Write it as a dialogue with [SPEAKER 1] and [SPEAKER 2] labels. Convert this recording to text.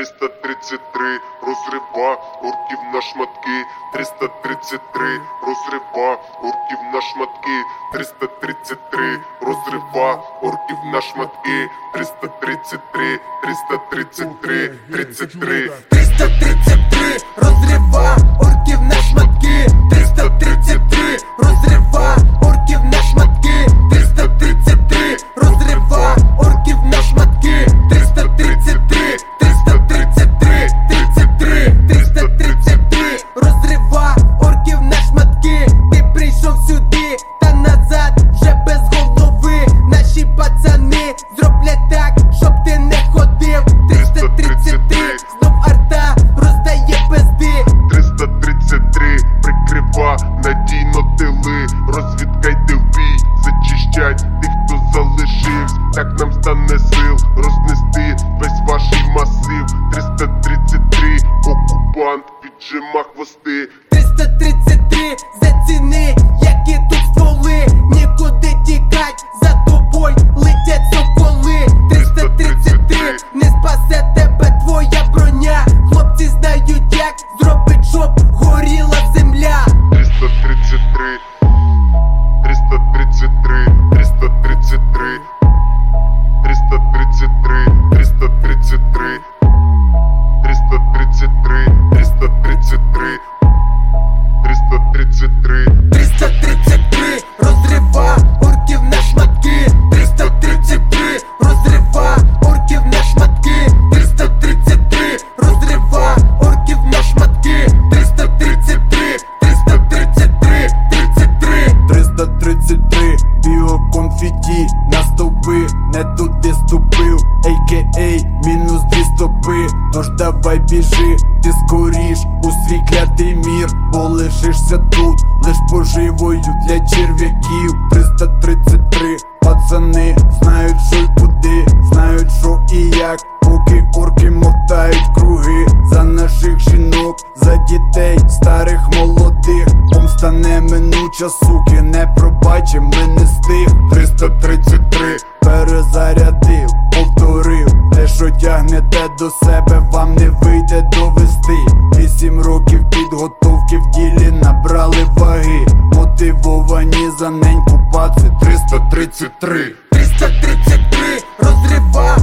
[SPEAKER 1] 333 розрива орків на шматки, 333 розрива орків на шматки, 333 розрива орків на шматки, 333, 333, 33.
[SPEAKER 2] 333 розрива Прийшов сюди та назад вже без голови Наші пацани зроблять так, щоб ти не ходив 333 знов арта роздає пизди
[SPEAKER 1] 333 прикрива надійно тили, розвідка йде в бій, зачищать тих, хто залишився. Так нам стане сил рознести весь ваш масив. 333 окупант піджима хвости.
[SPEAKER 3] Не туди ступив, а.к.а. мінус дві стопи. Тож давай біжи, ти скоріш у свій клятий мір, бо лишишся тут, лиш поживою для черв'яків. 333 пацани знають, що й куди, знають, що і як, поки орки мотають круги за наших жінок, за дітей, старих, молодих. Помста неминуча, суки, не пробачим, ми не стих 333 перезарядив, повторив. Те, що тягнете до себе, вам не вийде довести. Вісім років підготовки в ділі набрали ваги, мотивовані за неньку паци 333
[SPEAKER 2] 333 розрива